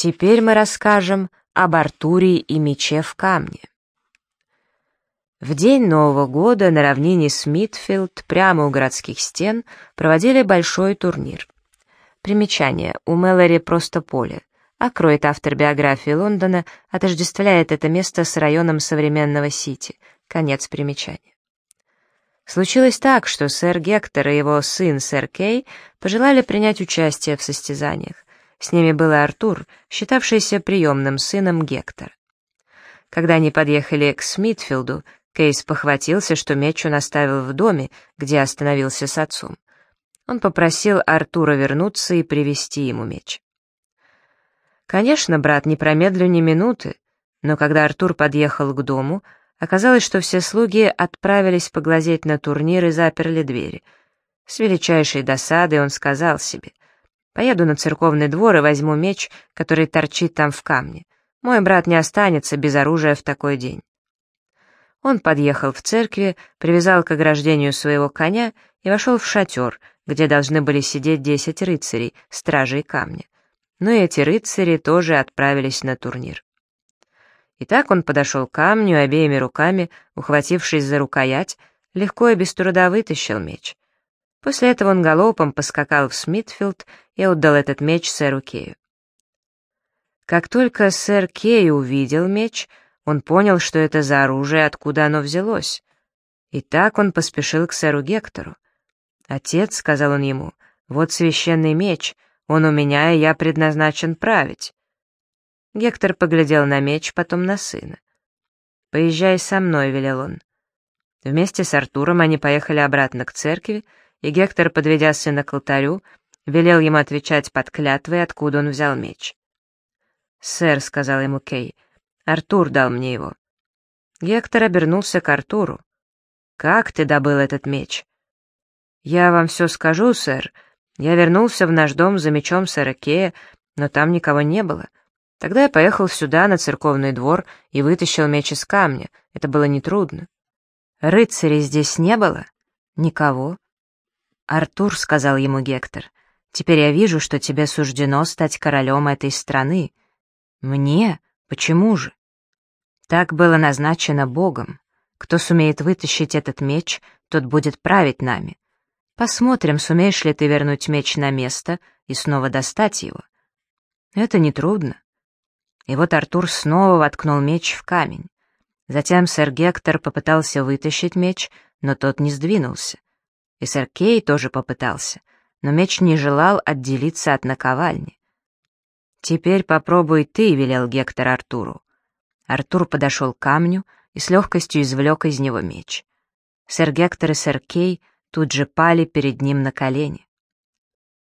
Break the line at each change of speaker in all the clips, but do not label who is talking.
Теперь мы расскажем об Артуре и мече в камне. В день Нового года на равнине Смитфилд, прямо у городских стен, проводили большой турнир. Примечание. У Мэлори просто поле. Акроид, автор биографии Лондона, отождествляет это место с районом современного Сити. Конец примечания. Случилось так, что сэр Гектор и его сын сэр Кей пожелали принять участие в состязаниях. С ними был Артур, считавшийся приемным сыном Гектора. Когда они подъехали к Смитфилду, Кейс похватился, что меч он оставил в доме, где остановился с отцом. Он попросил Артура вернуться и привести ему меч. Конечно, брат, не промедлю ни минуты, но когда Артур подъехал к дому, оказалось, что все слуги отправились поглазеть на турнир и заперли двери. С величайшей досадой он сказал себе, Поеду на церковный двор и возьму меч, который торчит там в камне. Мой брат не останется без оружия в такой день. Он подъехал в церкви, привязал к ограждению своего коня и вошел в шатер, где должны были сидеть десять рыцарей, стражей камня. Но эти рыцари тоже отправились на турнир. Итак, он подошел к камню и обеими руками, ухватившись за рукоять, легко и без труда вытащил меч. После этого он галопом поскакал в Смитфилд и отдал этот меч сэру Кею. Как только сэр Кей увидел меч, он понял, что это за оружие, откуда оно взялось. И так он поспешил к сэру Гектору. «Отец», — сказал он ему, — «вот священный меч, он у меня, и я предназначен править». Гектор поглядел на меч, потом на сына. «Поезжай со мной», — велел он. Вместе с Артуром они поехали обратно к церкви, и Гектор, подведя сына к алтарю, велел ему отвечать под клятвой, откуда он взял меч. «Сэр», — сказал ему Кей, — «Артур дал мне его». Гектор обернулся к Артуру. «Как ты добыл этот меч?» «Я вам все скажу, сэр. Я вернулся в наш дом за мечом сэра Кея, но там никого не было. Тогда я поехал сюда, на церковный двор, и вытащил меч из камня. Это было нетрудно. Рыцарей здесь не было? Никого. «Артур», — сказал ему Гектор, — «теперь я вижу, что тебе суждено стать королем этой страны». «Мне? Почему же?» «Так было назначено Богом. Кто сумеет вытащить этот меч, тот будет править нами. Посмотрим, сумеешь ли ты вернуть меч на место и снова достать его. Это нетрудно». И вот Артур снова воткнул меч в камень. Затем сэр Гектор попытался вытащить меч, но тот не сдвинулся. И сэр Кей тоже попытался, но меч не желал отделиться от наковальни. «Теперь попробуй ты», — велел Гектор Артуру. Артур подошел к камню и с легкостью извлек из него меч. Сэр Гектор и сэр Кей тут же пали перед ним на колени.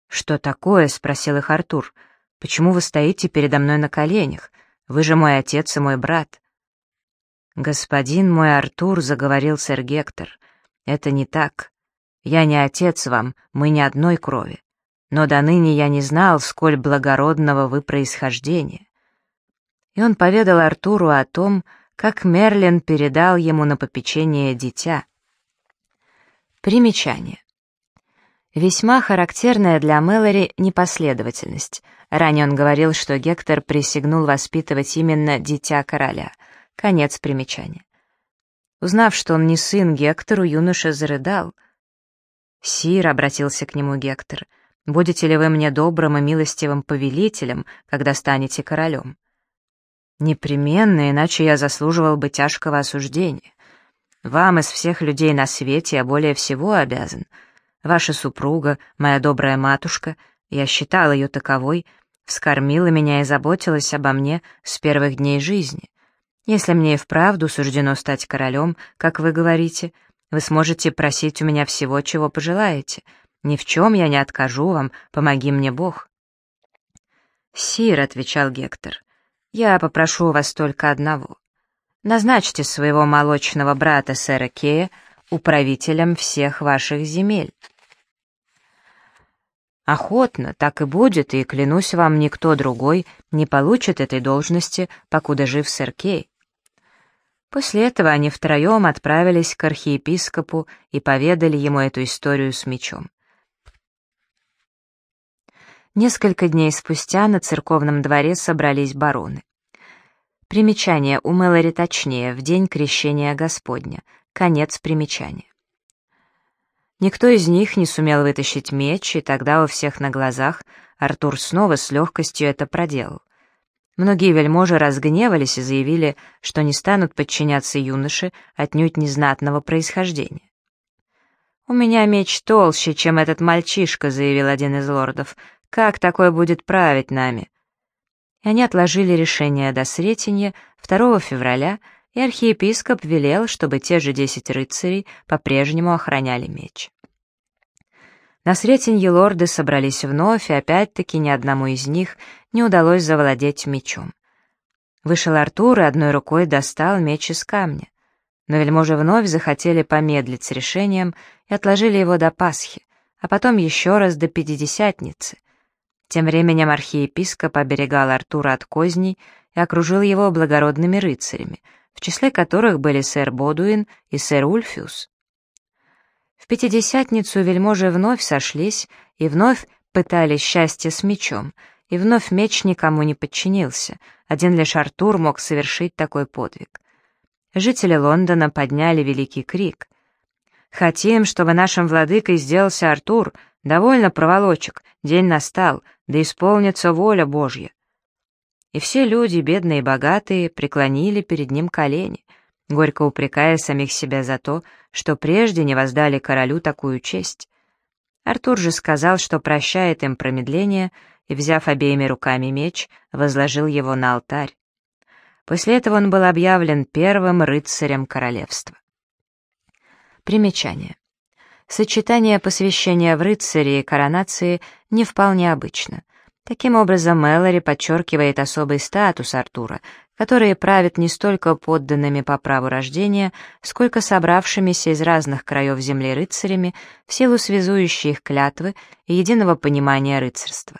«Что такое?» — спросил их Артур. «Почему вы стоите передо мной на коленях? Вы же мой отец и мой брат». «Господин мой Артур», — заговорил сэр Гектор, — «это не так. Я не отец вам, мы не одной крови. Но до ныне я не знал, сколь благородного вы происхождения». И он поведал Артуру о том, как Мерлин передал ему на попечение дитя. Примечание. Весьма характерная для Мэлори непоследовательность. Ранее он говорил, что Гектор присягнул воспитывать именно дитя короля. Конец примечания. Узнав, что он не сын Гектору, юноша зарыдал — «Сир», — обратился к нему Гектор, — «будете ли вы мне добрым и милостивым повелителем, когда станете королем?» «Непременно, иначе я заслуживал бы тяжкого осуждения. Вам из всех людей на свете я более всего обязан. Ваша супруга, моя добрая матушка, я считал ее таковой, вскормила меня и заботилась обо мне с первых дней жизни. Если мне и вправду суждено стать королем, как вы говорите, — вы сможете просить у меня всего, чего пожелаете. Ни в чем я не откажу вам, помоги мне Бог». «Сир», — отвечал Гектор, — «я попрошу вас только одного. Назначьте своего молочного брата сэра Кея управителем всех ваших земель». «Охотно, так и будет, и, клянусь вам, никто другой не получит этой должности, покуда жив сэр Кей. После этого они втроем отправились к архиепископу и поведали ему эту историю с мечом. Несколько дней спустя на церковном дворе собрались бароны. Примечание у Мэлори точнее, в день крещения Господня. Конец примечания. Никто из них не сумел вытащить меч, и тогда у всех на глазах Артур снова с легкостью это проделал. Многие вельможи разгневались и заявили, что не станут подчиняться юноше отнюдь незнатного происхождения. «У меня меч толще, чем этот мальчишка», — заявил один из лордов. «Как такой будет править нами?» И они отложили решение до Сретенья 2 февраля, и архиепископ велел, чтобы те же десять рыцарей по-прежнему охраняли меч. На Сретенье лорды собрались вновь, и опять-таки ни одному из них не удалось завладеть мечом. Вышел Артур и одной рукой достал меч из камня. Но вельможи вновь захотели помедлить с решением и отложили его до Пасхи, а потом еще раз до Пятидесятницы. Тем временем архиепископ оберегал Артура от козней и окружил его благородными рыцарями, в числе которых были сэр Бодуин и сэр Ульфиус. В Пятидесятницу вельможи вновь сошлись и вновь пытались счастье с мечом, и вновь меч никому не подчинился, один лишь Артур мог совершить такой подвиг. Жители Лондона подняли великий крик. «Хотим, чтобы нашим владыкой сделался Артур, довольно проволочек, день настал, да исполнится воля Божья». И все люди, бедные и богатые, преклонили перед ним колени горько упрекая самих себя за то, что прежде не воздали королю такую честь. Артур же сказал, что прощает им промедление, и, взяв обеими руками меч, возложил его на алтарь. После этого он был объявлен первым рыцарем королевства. Примечание. Сочетание посвящения в рыцари и коронации не вполне обычно. Таким образом, Мэлори подчеркивает особый статус Артура, которые правят не столько подданными по праву рождения, сколько собравшимися из разных краев земли рыцарями в силу связующей их клятвы и единого понимания рыцарства.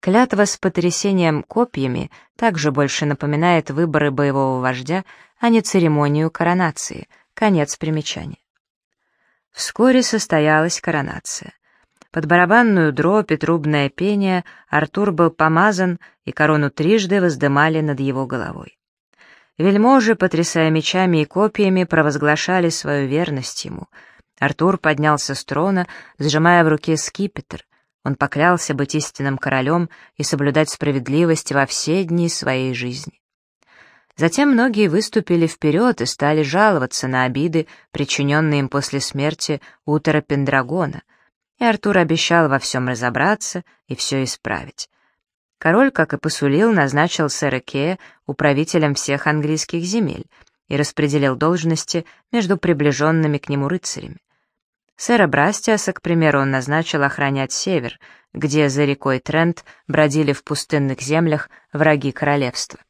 Клятва с потрясением копьями также больше напоминает выборы боевого вождя, а не церемонию коронации. Конец примечания. Вскоре состоялась коронация. Под барабанную дробь и трубное пение Артур был помазан, и корону трижды воздымали над его головой. Вельможи, потрясая мечами и копьями, провозглашали свою верность ему. Артур поднялся с трона, сжимая в руке скипетр. Он поклялся быть истинным королем и соблюдать справедливость во все дни своей жизни. Затем многие выступили вперед и стали жаловаться на обиды, причиненные им после смерти Утера Пендрагона — и Артур обещал во всем разобраться и все исправить. Король, как и посулил, назначил сэра Кея управителем всех английских земель и распределил должности между приближенными к нему рыцарями. Сэра Брастиаса, к примеру, он назначил охранять север, где за рекой Трент бродили в пустынных землях враги королевства.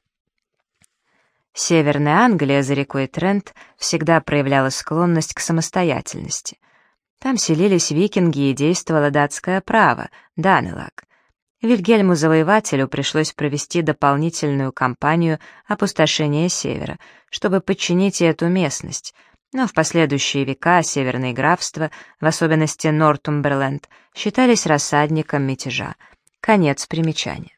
Северная Англия за рекой Трент всегда проявляла склонность к самостоятельности. Там селились викинги и действовало датское право, Данелаг. Вильгельму Завоевателю пришлось провести дополнительную кампанию опустошения севера, чтобы подчинить эту местность, но в последующие века северные графства, в особенности Нортумберленд, считались рассадником мятежа. Конец примечания.